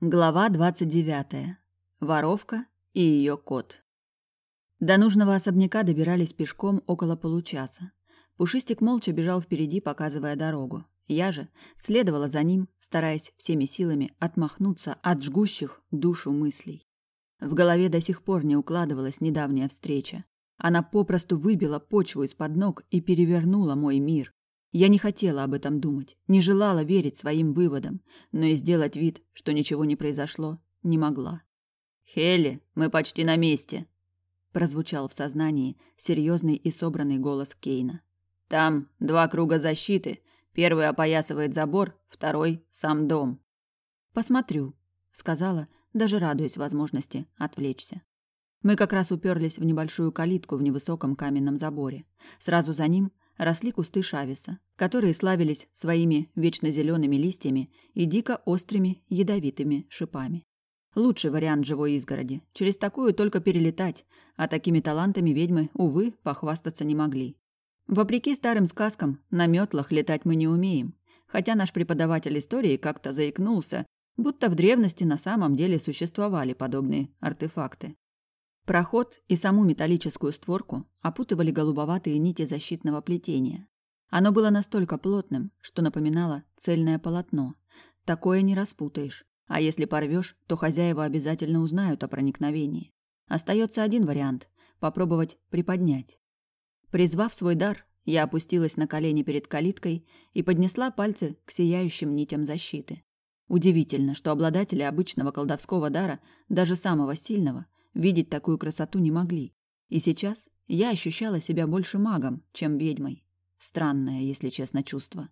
Глава 29. Воровка и ее кот. До нужного особняка добирались пешком около получаса. Пушистик молча бежал впереди, показывая дорогу. Я же следовала за ним, стараясь всеми силами отмахнуться от жгущих душу мыслей. В голове до сих пор не укладывалась недавняя встреча. Она попросту выбила почву из-под ног и перевернула мой мир. Я не хотела об этом думать, не желала верить своим выводам, но и сделать вид, что ничего не произошло, не могла. «Хелли, мы почти на месте», – прозвучал в сознании серьезный и собранный голос Кейна. «Там два круга защиты. Первый опоясывает забор, второй – сам дом». «Посмотрю», – сказала, даже радуясь возможности отвлечься. Мы как раз уперлись в небольшую калитку в невысоком каменном заборе. Сразу за ним росли кусты шависа, которые славились своими вечно зелеными листьями и дико острыми ядовитыми шипами. Лучший вариант живой изгороди. Через такую только перелетать, а такими талантами ведьмы, увы, похвастаться не могли. Вопреки старым сказкам, на метлах летать мы не умеем, хотя наш преподаватель истории как-то заикнулся, будто в древности на самом деле существовали подобные артефакты. Проход и саму металлическую створку опутывали голубоватые нити защитного плетения. Оно было настолько плотным, что напоминало цельное полотно. Такое не распутаешь, а если порвешь, то хозяева обязательно узнают о проникновении. Остается один вариант – попробовать приподнять. Призвав свой дар, я опустилась на колени перед калиткой и поднесла пальцы к сияющим нитям защиты. Удивительно, что обладатели обычного колдовского дара, даже самого сильного – видеть такую красоту не могли. И сейчас я ощущала себя больше магом, чем ведьмой. Странное, если честно, чувство.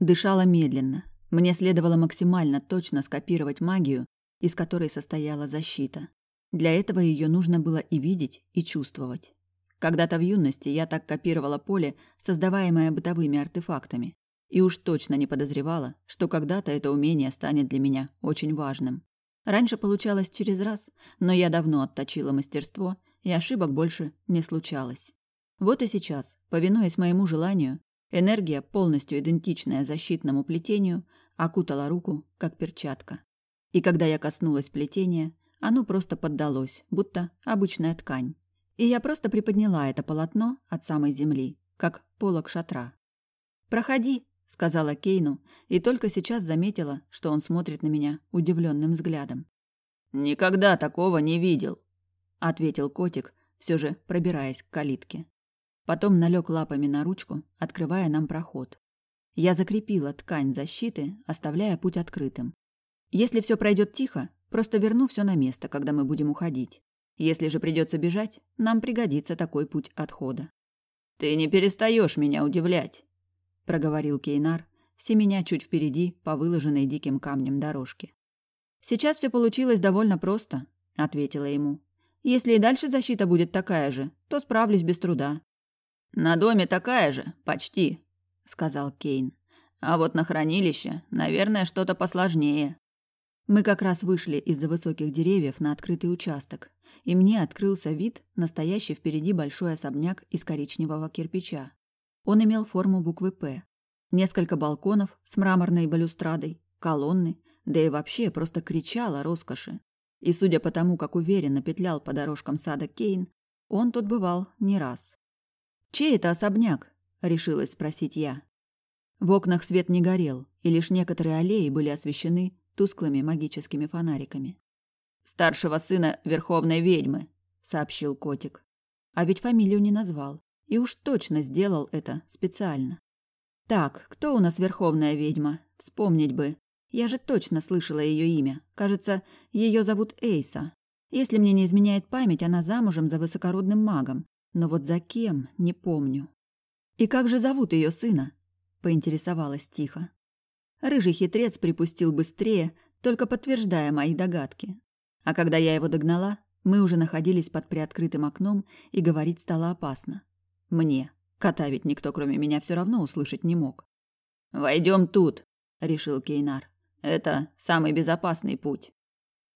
Дышала медленно. Мне следовало максимально точно скопировать магию, из которой состояла защита. Для этого ее нужно было и видеть, и чувствовать. Когда-то в юности я так копировала поле, создаваемое бытовыми артефактами, и уж точно не подозревала, что когда-то это умение станет для меня очень важным. Раньше получалось через раз, но я давно отточила мастерство, и ошибок больше не случалось. Вот и сейчас, повинуясь моему желанию, энергия, полностью идентичная защитному плетению, окутала руку, как перчатка. И когда я коснулась плетения, оно просто поддалось, будто обычная ткань. И я просто приподняла это полотно от самой земли, как полог шатра. «Проходи», сказала Кейну и только сейчас заметила, что он смотрит на меня удивленным взглядом. Никогда такого не видел, ответил котик, все же пробираясь к калитке. Потом налег лапами на ручку, открывая нам проход. Я закрепила ткань защиты, оставляя путь открытым. Если все пройдет тихо, просто верну все на место, когда мы будем уходить. Если же придется бежать, нам пригодится такой путь отхода. Ты не перестаешь меня удивлять, – проговорил Кейнар, семеня чуть впереди по выложенной диким камнем дорожке. «Сейчас все получилось довольно просто», – ответила ему. «Если и дальше защита будет такая же, то справлюсь без труда». «На доме такая же, почти», – сказал Кейн. «А вот на хранилище, наверное, что-то посложнее». Мы как раз вышли из-за высоких деревьев на открытый участок, и мне открылся вид, настоящий впереди большой особняк из коричневого кирпича. Он имел форму буквы «П». Несколько балконов с мраморной балюстрадой, колонны, да и вообще просто кричал о роскоши. И судя по тому, как уверенно петлял по дорожкам сада Кейн, он тут бывал не раз. «Чей это особняк?» – решилась спросить я. В окнах свет не горел, и лишь некоторые аллеи были освещены тусклыми магическими фонариками. «Старшего сына Верховной ведьмы», – сообщил котик. А ведь фамилию не назвал. И уж точно сделал это специально. Так, кто у нас верховная ведьма? Вспомнить бы. Я же точно слышала ее имя. Кажется, ее зовут Эйса. Если мне не изменяет память, она замужем за высокородным магом. Но вот за кем, не помню. И как же зовут ее сына? Поинтересовалась тихо. Рыжий хитрец припустил быстрее, только подтверждая мои догадки. А когда я его догнала, мы уже находились под приоткрытым окном, и говорить стало опасно. Мне. Кота ведь никто, кроме меня, все равно услышать не мог. Войдем тут, решил Кейнар. Это самый безопасный путь.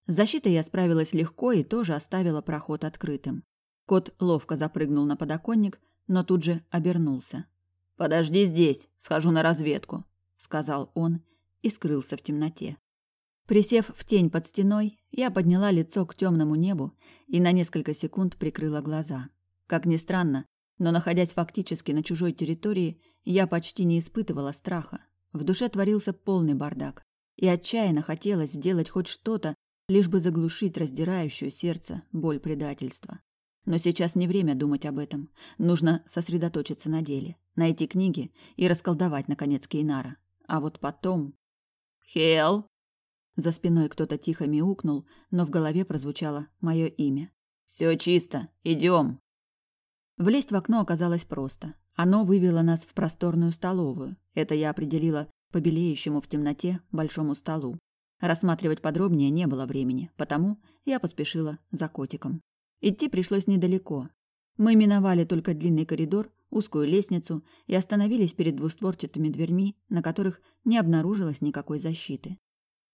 С защитой я справилась легко и тоже оставила проход открытым. Кот ловко запрыгнул на подоконник, но тут же обернулся. «Подожди здесь, схожу на разведку», — сказал он и скрылся в темноте. Присев в тень под стеной, я подняла лицо к темному небу и на несколько секунд прикрыла глаза. Как ни странно, но находясь фактически на чужой территории, я почти не испытывала страха. В душе творился полный бардак, и отчаянно хотелось сделать хоть что-то, лишь бы заглушить раздирающую сердце боль предательства. Но сейчас не время думать об этом. Нужно сосредоточиться на деле, найти книги и расколдовать, наконец, Кейнара. А вот потом... «Хел!» За спиной кто-то тихо мяукнул, но в голове прозвучало мое имя. «Все чисто, идем. Влезть в окно оказалось просто. Оно вывело нас в просторную столовую. Это я определила по белеющему в темноте большому столу. Рассматривать подробнее не было времени, потому я поспешила за котиком. Идти пришлось недалеко. Мы миновали только длинный коридор, узкую лестницу и остановились перед двустворчатыми дверьми, на которых не обнаружилось никакой защиты.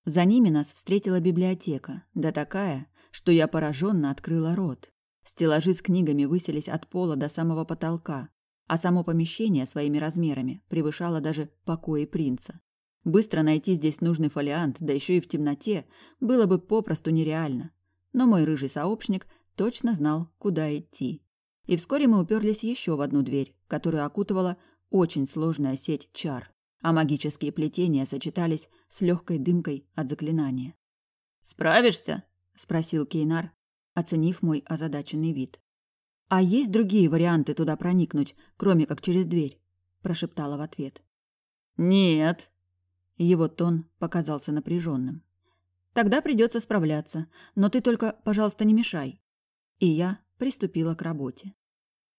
За ними нас встретила библиотека, да такая, что я пораженно открыла рот. Стеллажи с книгами высились от пола до самого потолка, а само помещение своими размерами превышало даже покои принца. Быстро найти здесь нужный фолиант, да еще и в темноте, было бы попросту нереально. Но мой рыжий сообщник точно знал, куда идти. И вскоре мы уперлись еще в одну дверь, которую окутывала очень сложная сеть чар, а магические плетения сочетались с легкой дымкой от заклинания. «Справишься?» – спросил Кейнар, оценив мой озадаченный вид. «А есть другие варианты туда проникнуть, кроме как через дверь?» – прошептала в ответ. «Нет». Его тон показался напряженным. «Тогда придется справляться, но ты только, пожалуйста, не мешай». И я приступила к работе.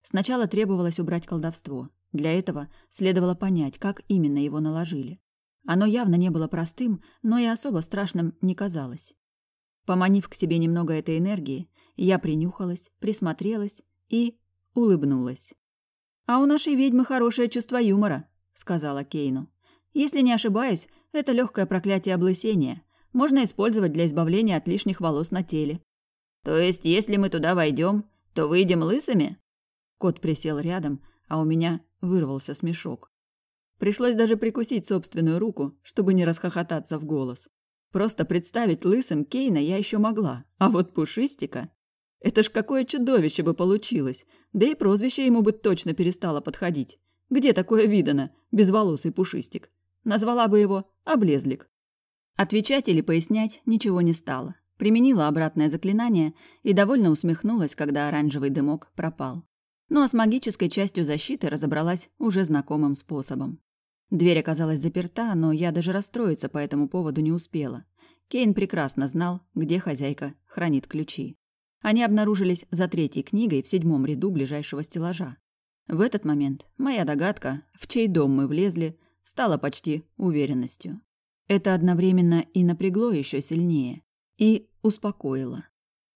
Сначала требовалось убрать колдовство. Для этого следовало понять, как именно его наложили. Оно явно не было простым, но и особо страшным не казалось. Поманив к себе немного этой энергии, я принюхалась, присмотрелась и улыбнулась. «А у нашей ведьмы хорошее чувство юмора», — сказала Кейну. «Если не ошибаюсь, это легкое проклятие облысения. Можно использовать для избавления от лишних волос на теле». «То есть, если мы туда войдем, то выйдем лысыми?» Кот присел рядом, а у меня вырвался смешок. Пришлось даже прикусить собственную руку, чтобы не расхохотаться в голос. Просто представить лысым Кейна я еще могла, а вот Пушистика... Это ж какое чудовище бы получилось, да и прозвище ему бы точно перестало подходить. Где такое видано, безволосый Пушистик? Назвала бы его Облезлик. Отвечать или пояснять ничего не стало. Применила обратное заклинание и довольно усмехнулась, когда оранжевый дымок пропал. Ну а с магической частью защиты разобралась уже знакомым способом. Дверь оказалась заперта, но я даже расстроиться по этому поводу не успела. Кейн прекрасно знал, где хозяйка хранит ключи. Они обнаружились за третьей книгой в седьмом ряду ближайшего стеллажа. В этот момент моя догадка, в чей дом мы влезли, стала почти уверенностью. Это одновременно и напрягло еще сильнее, и успокоило.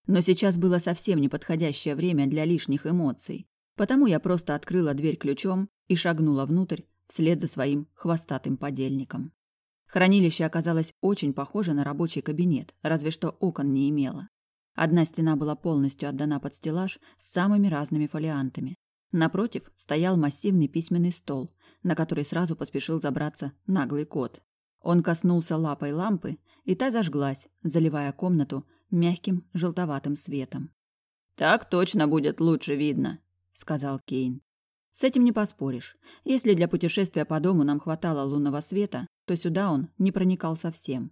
Но сейчас было совсем неподходящее время для лишних эмоций, потому я просто открыла дверь ключом и шагнула внутрь, вслед за своим хвостатым подельником. Хранилище оказалось очень похоже на рабочий кабинет, разве что окон не имело. Одна стена была полностью отдана под стеллаж с самыми разными фолиантами. Напротив стоял массивный письменный стол, на который сразу поспешил забраться наглый кот. Он коснулся лапой лампы, и та зажглась, заливая комнату мягким желтоватым светом. «Так точно будет лучше видно», — сказал Кейн. С этим не поспоришь. Если для путешествия по дому нам хватало лунного света, то сюда он не проникал совсем.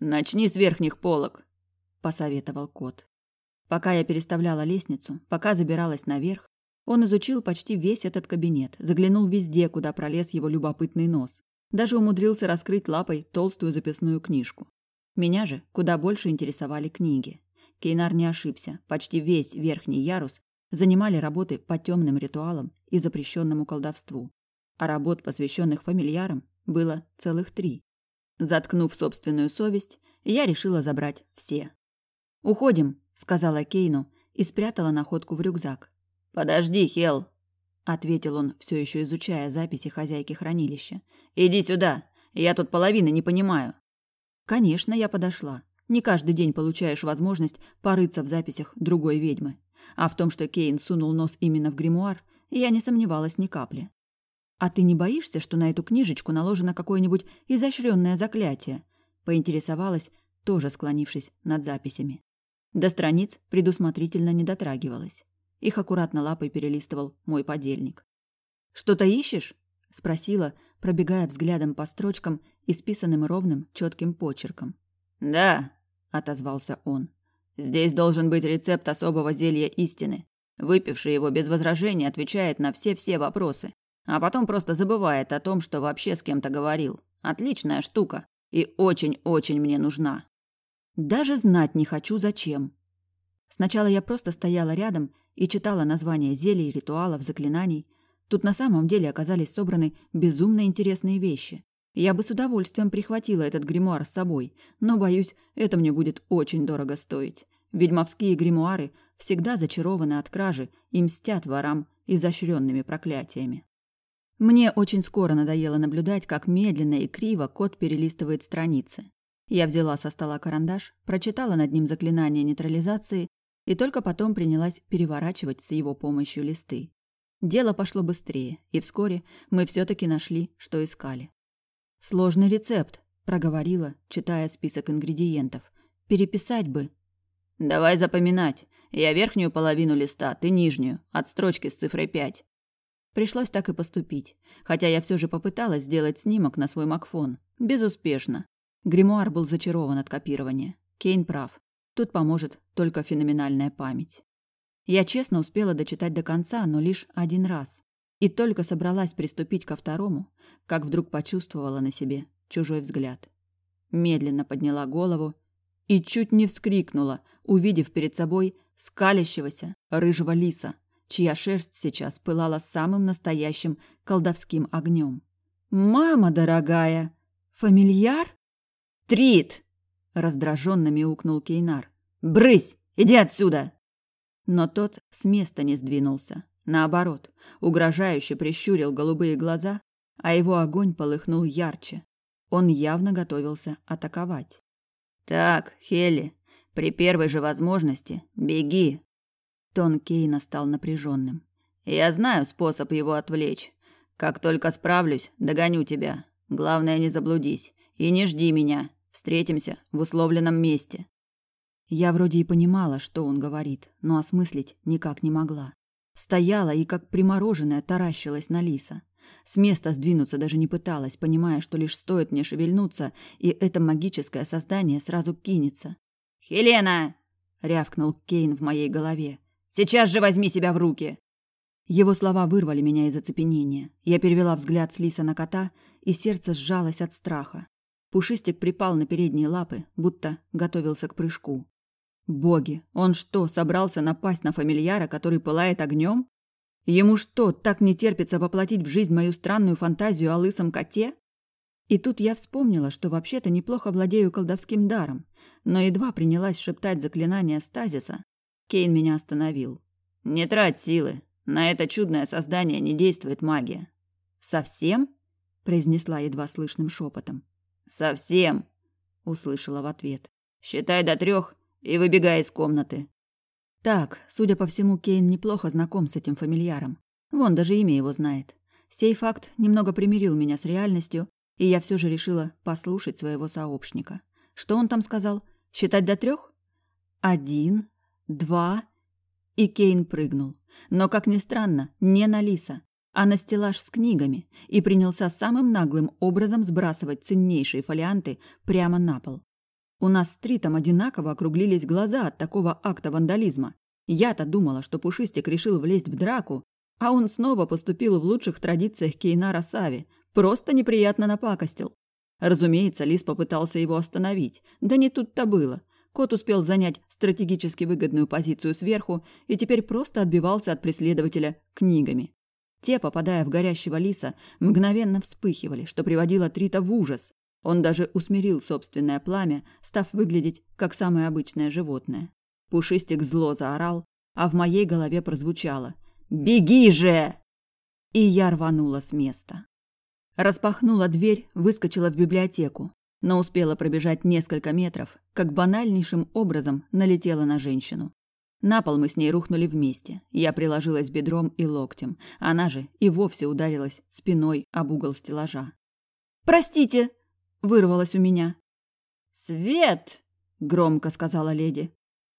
«Начни с верхних полок», – посоветовал кот. Пока я переставляла лестницу, пока забиралась наверх, он изучил почти весь этот кабинет, заглянул везде, куда пролез его любопытный нос. Даже умудрился раскрыть лапой толстую записную книжку. Меня же куда больше интересовали книги. Кейнар не ошибся. Почти весь верхний ярус занимали работы по темным ритуалам и запрещенному колдовству, а работ, посвященных фамильярам, было целых три. Заткнув собственную совесть, я решила забрать все. «Уходим», — сказала Кейну и спрятала находку в рюкзак. «Подожди, Хел», — ответил он, все еще изучая записи хозяйки хранилища. «Иди сюда, я тут половины не понимаю». Конечно, я подошла. Не каждый день получаешь возможность порыться в записях другой ведьмы. А в том, что Кейн сунул нос именно в гримуар, я не сомневалась ни капли. «А ты не боишься, что на эту книжечку наложено какое-нибудь изощренное заклятие?» – поинтересовалась, тоже склонившись над записями. До страниц предусмотрительно не дотрагивалась. Их аккуратно лапой перелистывал мой подельник. «Что-то ищешь?» – спросила, пробегая взглядом по строчкам, исписанным ровным, четким почерком. «Да», – отозвался он. «Здесь должен быть рецепт особого зелья истины. Выпивший его без возражений отвечает на все-все вопросы, а потом просто забывает о том, что вообще с кем-то говорил. Отличная штука и очень-очень мне нужна». Даже знать не хочу, зачем. Сначала я просто стояла рядом и читала названия зелий, ритуалов, заклинаний. Тут на самом деле оказались собраны безумно интересные вещи. Я бы с удовольствием прихватила этот гримуар с собой, но, боюсь, это мне будет очень дорого стоить. Ведьмовские гримуары всегда зачарованы от кражи и мстят ворам изощренными проклятиями. Мне очень скоро надоело наблюдать, как медленно и криво кот перелистывает страницы. Я взяла со стола карандаш, прочитала над ним заклинание нейтрализации и только потом принялась переворачивать с его помощью листы. Дело пошло быстрее, и вскоре мы все таки нашли, что искали. «Сложный рецепт», – проговорила, читая список ингредиентов. «Переписать бы». «Давай запоминать. Я верхнюю половину листа, ты нижнюю, от строчки с цифрой пять». Пришлось так и поступить, хотя я все же попыталась сделать снимок на свой макфон. Безуспешно. Гримуар был зачарован от копирования. Кейн прав. Тут поможет только феноменальная память. Я честно успела дочитать до конца, но лишь один раз. И только собралась приступить ко второму, как вдруг почувствовала на себе чужой взгляд. Медленно подняла голову и чуть не вскрикнула, увидев перед собой скалящегося рыжего лиса, чья шерсть сейчас пылала самым настоящим колдовским огнем. «Мама дорогая! Фамильяр?» Трит! раздраженно мяукнул Кейнар. Брысь! Иди отсюда! Но тот с места не сдвинулся. Наоборот, угрожающе прищурил голубые глаза, а его огонь полыхнул ярче. Он явно готовился атаковать. Так, Хелли, при первой же возможности беги. Тон Кейна стал напряженным. Я знаю способ его отвлечь. Как только справлюсь, догоню тебя. Главное, не заблудись и не жди меня. Встретимся в условленном месте. Я вроде и понимала, что он говорит, но осмыслить никак не могла. Стояла и, как примороженная, таращилась на лиса. С места сдвинуться даже не пыталась, понимая, что лишь стоит мне шевельнуться, и это магическое создание сразу кинется. «Хелена!» — рявкнул Кейн в моей голове. «Сейчас же возьми себя в руки!» Его слова вырвали меня из оцепенения. Я перевела взгляд с лиса на кота, и сердце сжалось от страха. Пушистик припал на передние лапы, будто готовился к прыжку. Боги, он что, собрался напасть на фамильяра, который пылает огнем? Ему что, так не терпится воплотить в жизнь мою странную фантазию о лысом коте? И тут я вспомнила, что вообще-то неплохо владею колдовским даром, но едва принялась шептать заклинание стазиса. Кейн меня остановил. «Не трать силы. На это чудное создание не действует магия». «Совсем?» – произнесла едва слышным шепотом. «Совсем», — услышала в ответ. «Считай до трех и выбегай из комнаты». Так, судя по всему, Кейн неплохо знаком с этим фамильяром. Вон, даже имя его знает. Сей факт немного примирил меня с реальностью, и я все же решила послушать своего сообщника. Что он там сказал? Считать до трех? Один, два... И Кейн прыгнул. Но, как ни странно, не на лиса, а на стеллаж с книгами и принялся самым наглым образом сбрасывать ценнейшие фолианты прямо на пол. У нас с Тритом одинаково округлились глаза от такого акта вандализма. Я-то думала, что Пушистик решил влезть в драку, а он снова поступил в лучших традициях Кейнара Сави, просто неприятно напакостил. Разумеется, Лис попытался его остановить, да не тут-то было. Кот успел занять стратегически выгодную позицию сверху и теперь просто отбивался от преследователя книгами. Те, попадая в горящего лиса, мгновенно вспыхивали, что приводило Трита в ужас. Он даже усмирил собственное пламя, став выглядеть как самое обычное животное. Пушистик зло заорал, а в моей голове прозвучало «Беги же!» И я рванула с места. Распахнула дверь, выскочила в библиотеку, но успела пробежать несколько метров, как банальнейшим образом налетела на женщину. На пол мы с ней рухнули вместе. Я приложилась бедром и локтем. Она же и вовсе ударилась спиной об угол стеллажа. «Простите!» – вырвалось у меня. «Свет!» – громко сказала леди.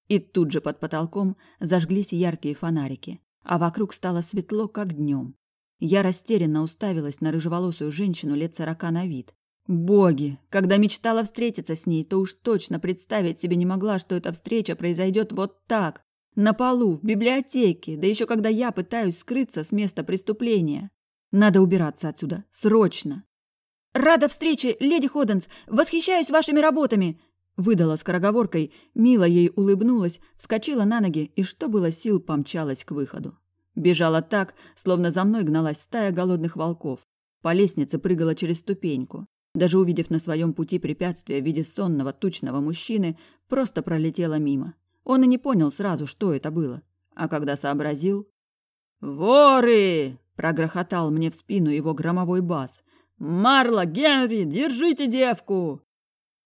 И тут же под потолком зажглись яркие фонарики, а вокруг стало светло, как днем. Я растерянно уставилась на рыжеволосую женщину лет сорока на вид. Боги, когда мечтала встретиться с ней, то уж точно представить себе не могла, что эта встреча произойдет вот так, на полу, в библиотеке, да еще когда я пытаюсь скрыться с места преступления. Надо убираться отсюда, срочно. «Рада встрече, леди Ходденс! Восхищаюсь вашими работами!» Выдала скороговоркой, мило ей улыбнулась, вскочила на ноги и, что было сил, помчалась к выходу. Бежала так, словно за мной гналась стая голодных волков. По лестнице прыгала через ступеньку. Даже увидев на своем пути препятствие в виде сонного тучного мужчины, просто пролетела мимо. Он и не понял сразу, что это было. А когда сообразил... «Воры!» – прогрохотал мне в спину его громовой бас. «Марла, Генри, держите девку!»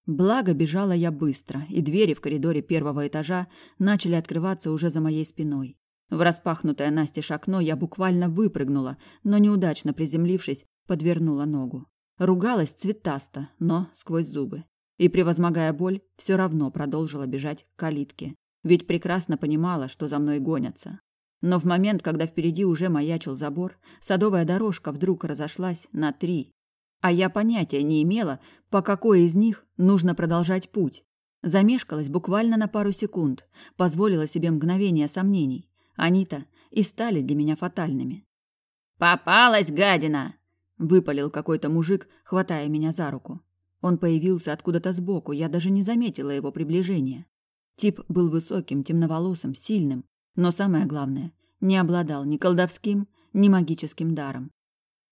Благо бежала я быстро, и двери в коридоре первого этажа начали открываться уже за моей спиной. В распахнутое настежь окно я буквально выпрыгнула, но неудачно приземлившись, подвернула ногу. Ругалась цветасто, но сквозь зубы. И, превозмогая боль, все равно продолжила бежать к калитке. Ведь прекрасно понимала, что за мной гонятся. Но в момент, когда впереди уже маячил забор, садовая дорожка вдруг разошлась на три, а я понятия не имела, по какой из них нужно продолжать путь. Замешкалась буквально на пару секунд, позволила себе мгновение сомнений. Они-то и стали для меня фатальными. «Попалась, гадина!» – выпалил какой-то мужик, хватая меня за руку. Он появился откуда-то сбоку, я даже не заметила его приближения. Тип был высоким, темноволосым, сильным, но самое главное, не обладал ни колдовским, ни магическим даром.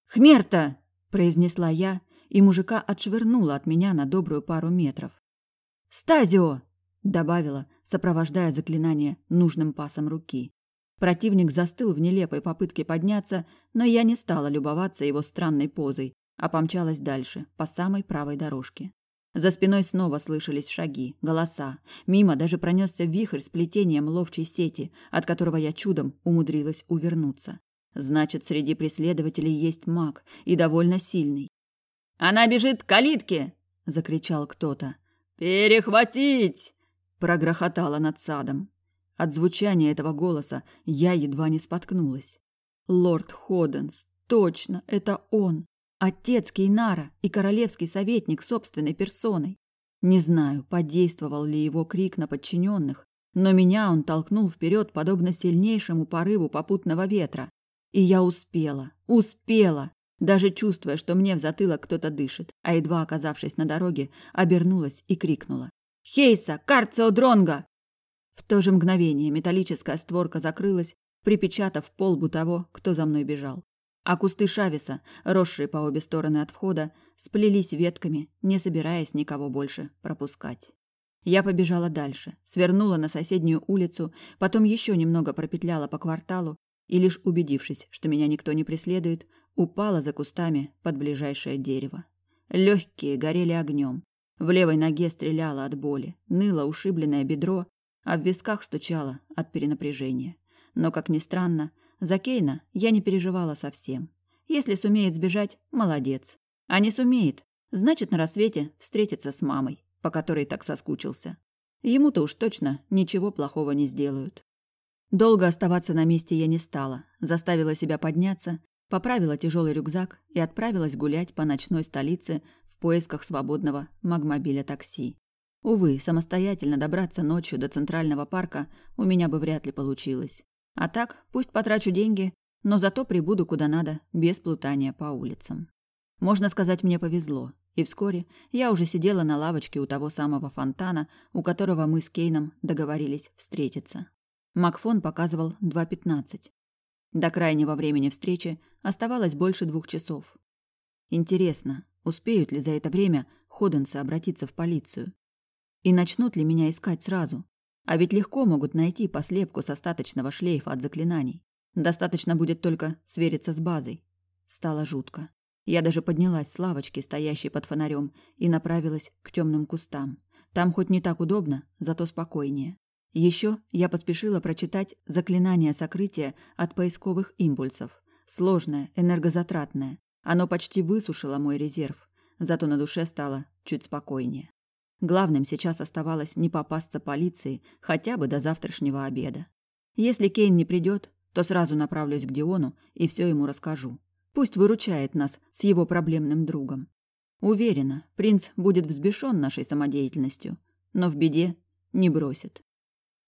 «Хмерта!» Произнесла я, и мужика отшвырнула от меня на добрую пару метров. «Стазио!» – добавила, сопровождая заклинание нужным пасом руки. Противник застыл в нелепой попытке подняться, но я не стала любоваться его странной позой, а помчалась дальше, по самой правой дорожке. За спиной снова слышались шаги, голоса. Мимо даже пронесся вихрь с плетением ловчей сети, от которого я чудом умудрилась увернуться. Значит, среди преследователей есть маг, и довольно сильный. «Она бежит к калитке!» – закричал кто-то. «Перехватить!» – прогрохотало над садом. От звучания этого голоса я едва не споткнулась. Лорд Ходенс, точно, это он. Отец Кейнара и королевский советник собственной персоной. Не знаю, подействовал ли его крик на подчиненных, но меня он толкнул вперед, подобно сильнейшему порыву попутного ветра. И я успела, успела, даже чувствуя, что мне в затылок кто-то дышит, а едва оказавшись на дороге, обернулась и крикнула. «Хейса! Карцио Дронга!» В то же мгновение металлическая створка закрылась, припечатав полбу того, кто за мной бежал. А кусты шависа, росшие по обе стороны от входа, сплелись ветками, не собираясь никого больше пропускать. Я побежала дальше, свернула на соседнюю улицу, потом еще немного пропетляла по кварталу, и лишь убедившись, что меня никто не преследует, упала за кустами под ближайшее дерево. Легкие горели огнем. В левой ноге стреляло от боли, ныло ушибленное бедро, а в висках стучало от перенапряжения. Но, как ни странно, за Кейна я не переживала совсем. Если сумеет сбежать – молодец. А не сумеет – значит, на рассвете встретится с мамой, по которой так соскучился. Ему-то уж точно ничего плохого не сделают. Долго оставаться на месте я не стала, заставила себя подняться, поправила тяжелый рюкзак и отправилась гулять по ночной столице в поисках свободного магмобиля такси. Увы, самостоятельно добраться ночью до Центрального парка у меня бы вряд ли получилось. А так, пусть потрачу деньги, но зато прибуду куда надо, без плутания по улицам. Можно сказать, мне повезло, и вскоре я уже сидела на лавочке у того самого фонтана, у которого мы с Кейном договорились встретиться. Макфон показывал 2.15. До крайнего времени встречи оставалось больше двух часов. Интересно, успеют ли за это время Ходенсы обратиться в полицию? И начнут ли меня искать сразу? А ведь легко могут найти послепку с остаточного шлейфа от заклинаний. Достаточно будет только свериться с базой. Стало жутко. Я даже поднялась с лавочки, стоящей под фонарем, и направилась к темным кустам. Там хоть не так удобно, зато спокойнее. Еще я поспешила прочитать заклинание сокрытия от поисковых импульсов. Сложное, энергозатратное. Оно почти высушило мой резерв, зато на душе стало чуть спокойнее. Главным сейчас оставалось не попасться полиции хотя бы до завтрашнего обеда. Если Кейн не придет, то сразу направлюсь к Диону и все ему расскажу. Пусть выручает нас с его проблемным другом. Уверена, принц будет взбешен нашей самодеятельностью, но в беде не бросит.